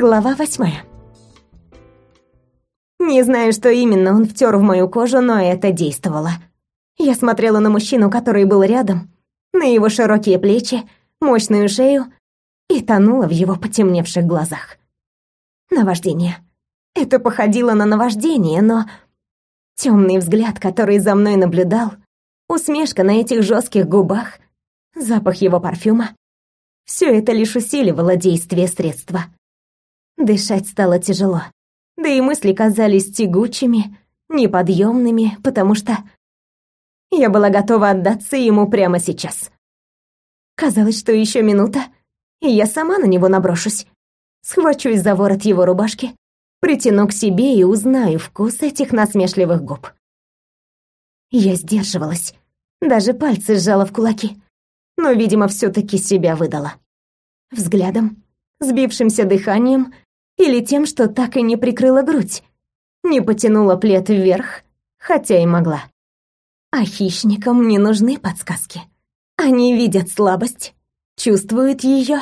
Глава восьмая. Не знаю, что именно он втер в мою кожу, но это действовало. Я смотрела на мужчину, который был рядом, на его широкие плечи, мощную шею и тонула в его потемневших глазах. Наваждение. Это походило на наваждение, но темный взгляд, который за мной наблюдал, усмешка на этих жестких губах, запах его парфюма — все это лишь усиливало действие средства. Дышать стало тяжело. Да и мысли казались тягучими, неподъемными, потому что я была готова отдаться ему прямо сейчас. Казалось, что еще минута, и я сама на него наброшусь. Схвачусь за ворот его рубашки, притяну к себе и узнаю вкус этих насмешливых губ. Я сдерживалась, даже пальцы сжала в кулаки, но, видимо, все таки себя выдала. Взглядом, сбившимся дыханием или тем, что так и не прикрыла грудь, не потянула плед вверх, хотя и могла. А хищникам не нужны подсказки. Они видят слабость, чувствуют ее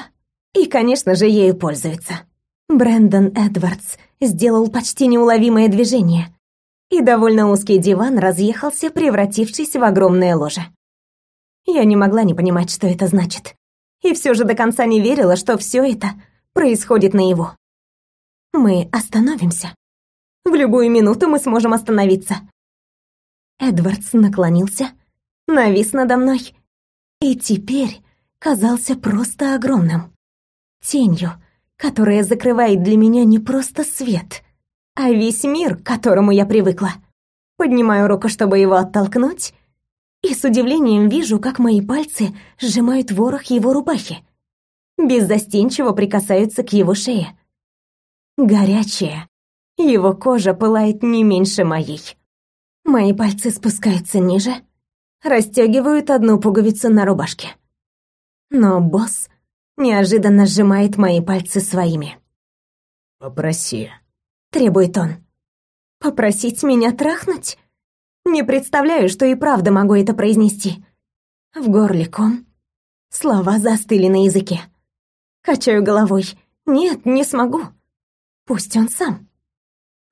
и, конечно же, ею пользуются. Брэндон Эдвардс сделал почти неуловимое движение, и довольно узкий диван разъехался, превратившись в огромное ложе. Я не могла не понимать, что это значит, и все же до конца не верила, что все это происходит наяву. Мы остановимся. В любую минуту мы сможем остановиться. Эдвардс наклонился, навис надо мной и теперь казался просто огромным. Тенью, которая закрывает для меня не просто свет, а весь мир, к которому я привыкла. Поднимаю руку, чтобы его оттолкнуть, и с удивлением вижу, как мои пальцы сжимают ворох его рубахи. Беззастенчиво прикасаются к его шее горячее. Его кожа пылает не меньше моей. Мои пальцы спускаются ниже, расстегивают одну пуговицу на рубашке. Но босс неожиданно сжимает мои пальцы своими. «Попроси», — требует он. «Попросить меня трахнуть?» Не представляю, что и правда могу это произнести. В горле ком. Слова застыли на языке. Качаю головой. Нет, не смогу. Пусть он сам.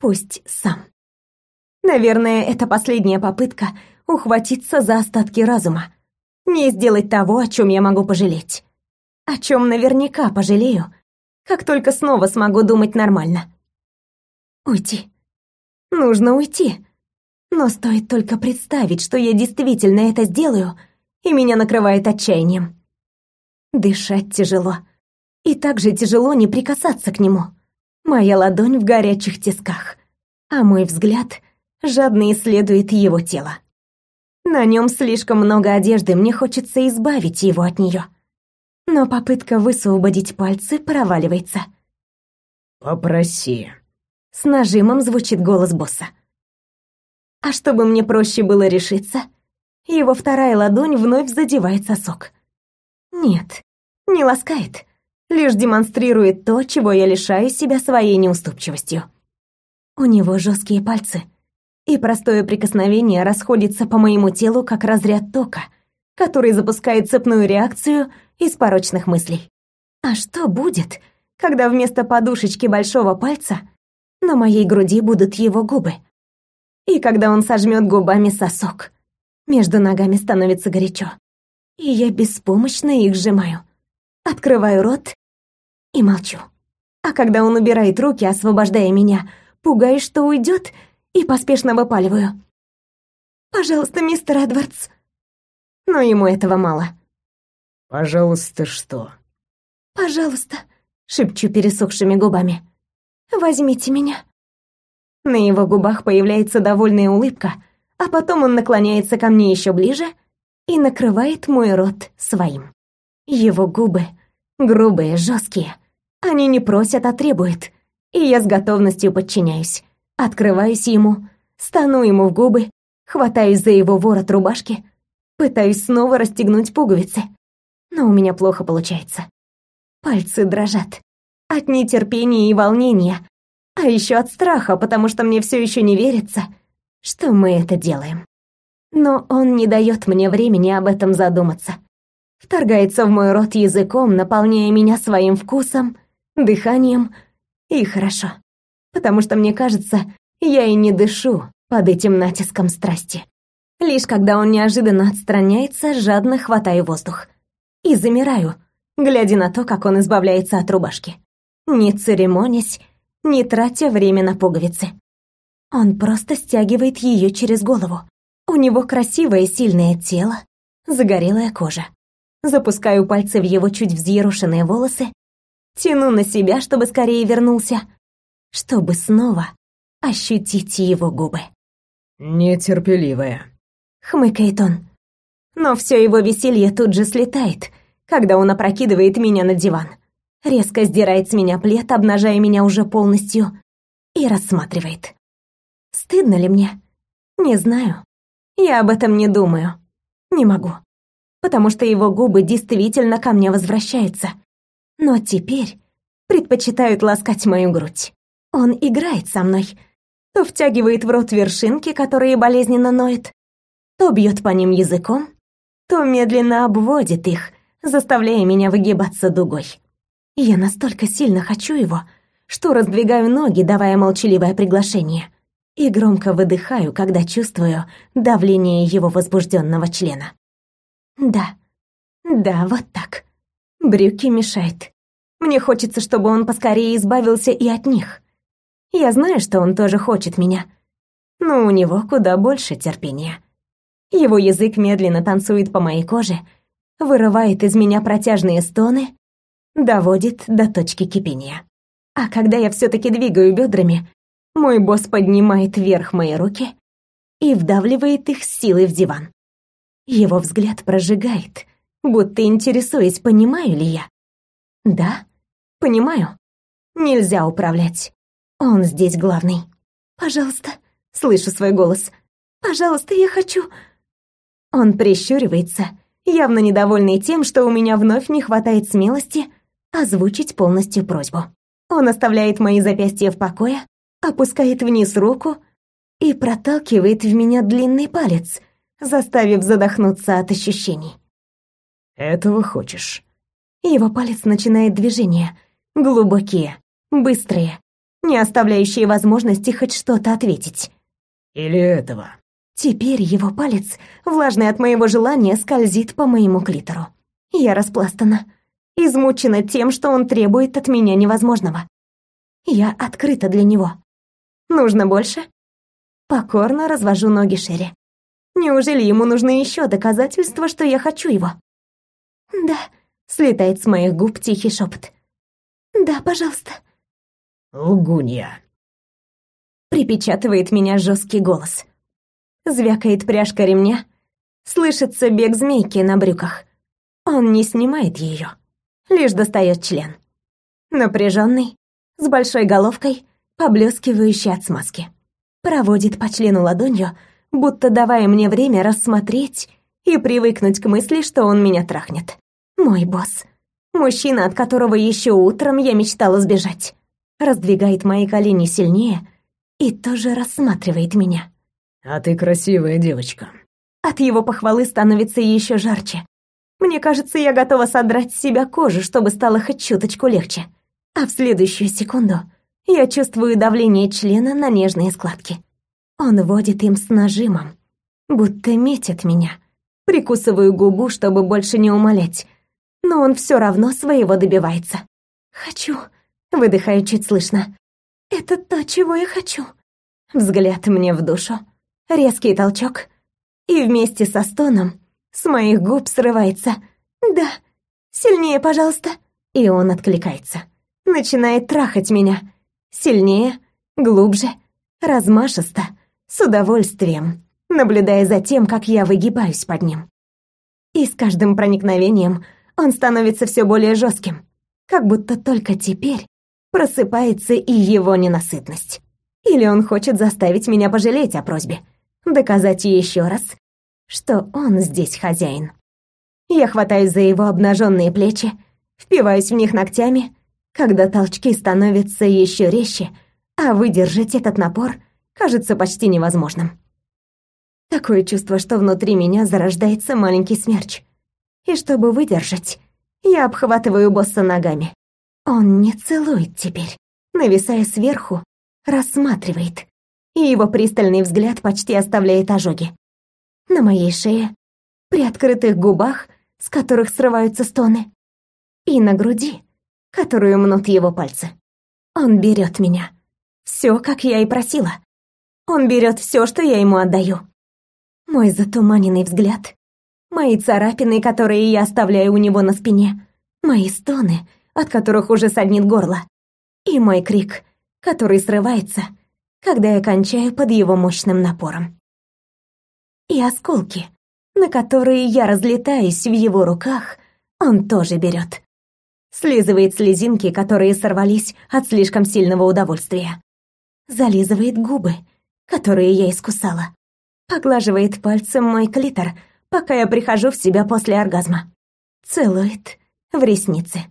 Пусть сам. Наверное, это последняя попытка ухватиться за остатки разума. Не сделать того, о чем я могу пожалеть. О чем наверняка пожалею, как только снова смогу думать нормально. Уйти. Нужно уйти. Но стоит только представить, что я действительно это сделаю, и меня накрывает отчаянием. Дышать тяжело. И так же тяжело не прикасаться к нему. Моя ладонь в горячих тисках, а мой взгляд жадно исследует его тело. На нем слишком много одежды, мне хочется избавить его от нее. Но попытка высвободить пальцы проваливается. «Попроси». С нажимом звучит голос босса. А чтобы мне проще было решиться, его вторая ладонь вновь задевает сосок. Нет, не ласкает, лишь демонстрирует то, чего я лишаю себя своей неуступчивостью. У него жесткие пальцы, и простое прикосновение расходится по моему телу, как разряд тока, который запускает цепную реакцию из порочных мыслей. А что будет, когда вместо подушечки большого пальца на моей груди будут его губы? И когда он сожмет губами сосок, между ногами становится горячо, и я беспомощно их сжимаю. Открываю рот и молчу. А когда он убирает руки, освобождая меня, пугаюсь, что уйдет, и поспешно выпаливаю. «Пожалуйста, мистер Эдвардс». Но ему этого мало. «Пожалуйста, что?» «Пожалуйста», — шепчу пересохшими губами. «Возьмите меня». На его губах появляется довольная улыбка, а потом он наклоняется ко мне еще ближе и накрывает мой рот своим. Его губы грубые, жесткие. Они не просят, а требуют. И я с готовностью подчиняюсь. Открываюсь ему, стану ему в губы, хватаюсь за его ворот рубашки, пытаюсь снова расстегнуть пуговицы. Но у меня плохо получается. Пальцы дрожат. От нетерпения и волнения. А еще от страха, потому что мне все еще не верится, что мы это делаем. Но он не дает мне времени об этом задуматься вторгается в мой рот языком, наполняя меня своим вкусом, дыханием И хорошо. Потому что мне кажется, я и не дышу под этим натиском страсти. Лишь когда он неожиданно отстраняется, жадно хватаю воздух. И замираю, глядя на то, как он избавляется от рубашки. Не церемонясь, не тратя время на пуговицы. Он просто стягивает ее через голову. У него красивое сильное тело, загорелая кожа. Запускаю пальцы в его чуть взъерошенные волосы, тяну на себя, чтобы скорее вернулся, чтобы снова ощутить его губы. «Нетерпеливая», — хмыкает он. Но все его веселье тут же слетает, когда он опрокидывает меня на диван. Резко сдирает с меня плед, обнажая меня уже полностью, и рассматривает. Стыдно ли мне? Не знаю. Я об этом не думаю. Не могу. Потому что его губы действительно ко мне возвращаются. Но теперь предпочитают ласкать мою грудь. Он играет со мной. То втягивает в рот вершинки, которые болезненно ноют, то бьет по ним языком, то медленно обводит их, заставляя меня выгибаться дугой. Я настолько сильно хочу его, что раздвигаю ноги, давая молчаливое приглашение, и громко выдыхаю, когда чувствую давление его возбужденного члена. Да, да, вот так. Брюки мешают. Мне хочется, чтобы он поскорее избавился и от них. Я знаю, что он тоже хочет меня, но у него куда больше терпения. Его язык медленно танцует по моей коже, вырывает из меня протяжные стоны, доводит до точки кипения. А когда я все-таки двигаю бедрами, мой босс поднимает вверх мои руки и вдавливает их силой в диван. Его взгляд прожигает, будто интересуясь, понимаю ли я. Да, понимаю. Нельзя управлять. Он здесь главный. Пожалуйста, слышу свой голос. Пожалуйста, я хочу. Он прищуривается, явно недовольный тем, что у меня вновь не хватает смелости озвучить полностью просьбу. Он оставляет мои запястья в покое, опускает вниз руку и проталкивает в меня длинный палец, заставив задохнуться от ощущений. «Этого хочешь?» Его палец начинает движение, глубокие, быстрые, не оставляющие возможности хоть что-то ответить. «Или этого?» Теперь его палец, влажный от моего желания, скользит по моему клитору. Я распластана измучена тем, что он требует от меня невозможного. Я открыта для него. Нужно больше? Покорно развожу ноги шире. Неужели ему нужны еще доказательства, что я хочу его? Да, слетает с моих губ тихий шепот. Да, пожалуйста. Лгунья. Припечатывает меня жесткий голос. Звякает пряжка ремня, слышится бег змейки на брюках. Он не снимает ее лишь достает член. Напряженный, с большой головкой, поблескивающий от смазки. Проводит по члену ладонью, будто давая мне время рассмотреть и привыкнуть к мысли, что он меня трахнет. Мой босс. Мужчина, от которого еще утром я мечтала сбежать. Раздвигает мои колени сильнее и тоже рассматривает меня. «А ты красивая девочка». От его похвалы становится еще жарче. Мне кажется, я готова содрать с себя кожу, чтобы стало хоть чуточку легче. А в следующую секунду я чувствую давление члена на нежные складки. Он водит им с нажимом, будто метит меня. Прикусываю губу, чтобы больше не умолять, но он все равно своего добивается. «Хочу», — выдыхаю чуть слышно. «Это то, чего я хочу». Взгляд мне в душу, резкий толчок, и вместе со стоном с моих губ срывается «Да, сильнее, пожалуйста». И он откликается. Начинает трахать меня. Сильнее, глубже, размашисто, с удовольствием, наблюдая за тем, как я выгибаюсь под ним. И с каждым проникновением он становится все более жестким, как будто только теперь просыпается и его ненасытность. Или он хочет заставить меня пожалеть о просьбе, доказать еще раз, что он здесь хозяин. Я хватаюсь за его обнаженные плечи, впиваюсь в них ногтями, когда толчки становятся еще резче, а выдержать этот напор кажется почти невозможным. Такое чувство, что внутри меня зарождается маленький смерч. И чтобы выдержать, я обхватываю босса ногами. Он не целует теперь. нависая сверху, рассматривает, и его пристальный взгляд почти оставляет ожоги. На моей шее, при открытых губах, с которых срываются стоны, и на груди, которую мнут его пальцы. Он берет меня. Все, как я и просила. Он берет все, что я ему отдаю. Мой затуманенный взгляд, мои царапины, которые я оставляю у него на спине, мои стоны, от которых уже саднит горло, и мой крик, который срывается, когда я кончаю под его мощным напором. И осколки, на которые я разлетаюсь в его руках, он тоже берет. Слизывает слезинки, которые сорвались от слишком сильного удовольствия. Зализывает губы, которые я искусала. Поглаживает пальцем мой клитор, пока я прихожу в себя после оргазма. Целует в ресницы.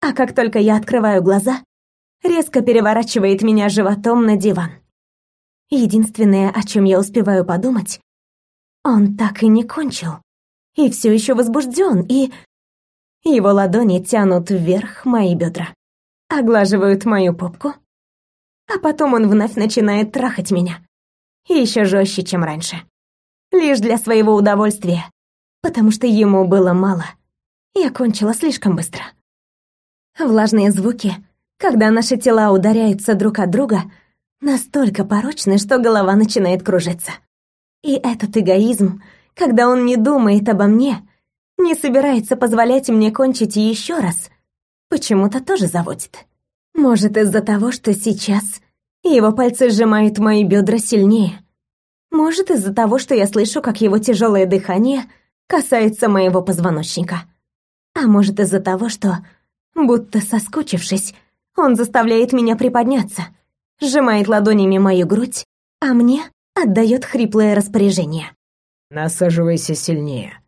А как только я открываю глаза, резко переворачивает меня животом на диван. Единственное, о чем я успеваю подумать, он так и не кончил. И все еще возбужден, и... Его ладони тянут вверх мои бедра, оглаживают мою попку, а потом он вновь начинает трахать меня. Еще жестче, чем раньше. Лишь для своего удовольствия, потому что ему было мало. Я кончила слишком быстро. Влажные звуки когда наши тела ударяются друг от друга, настолько порочны, что голова начинает кружиться. И этот эгоизм, когда он не думает обо мне, не собирается позволять мне кончить еще раз, почему-то тоже заводит. Может, из-за того, что сейчас его пальцы сжимают мои бедра сильнее. Может, из-за того, что я слышу, как его тяжелое дыхание касается моего позвоночника. А может, из-за того, что, будто соскучившись, он заставляет меня приподняться, сжимает ладонями мою грудь, а мне отдает хриплое распоряжение. «Насаживайся сильнее».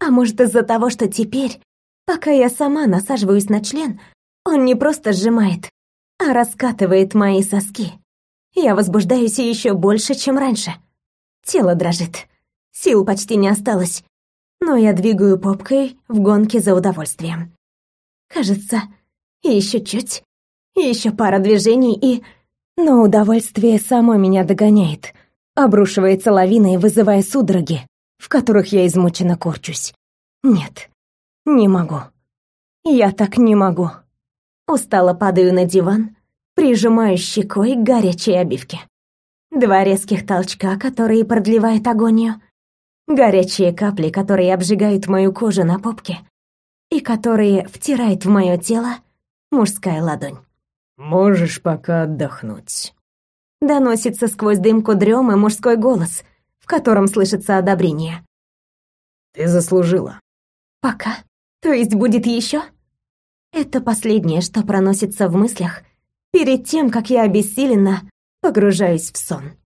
А может, из-за того, что теперь, пока я сама насаживаюсь на член, он не просто сжимает, а раскатывает мои соски. Я возбуждаюсь еще больше, чем раньше. Тело дрожит. Сил почти не осталось. Но я двигаю попкой в гонке за удовольствием. Кажется, еще чуть, еще пара движений и... Но удовольствие само меня догоняет, обрушивается лавиной, вызывая судороги, в которых я измученно корчусь. Нет, не могу. Я так не могу. Устало падаю на диван, прижимаю щекой к горячей обивке. Два резких толчка, которые продлевают агонию. Горячие капли, которые обжигают мою кожу на попке и которые втирает в мое тело мужская ладонь. «Можешь пока отдохнуть». Доносится сквозь дымку дремы мужской голос, в котором слышится одобрение. «Ты заслужила». «Пока? То есть будет еще?» Это последнее, что проносится в мыслях перед тем, как я обессиленно погружаюсь в сон.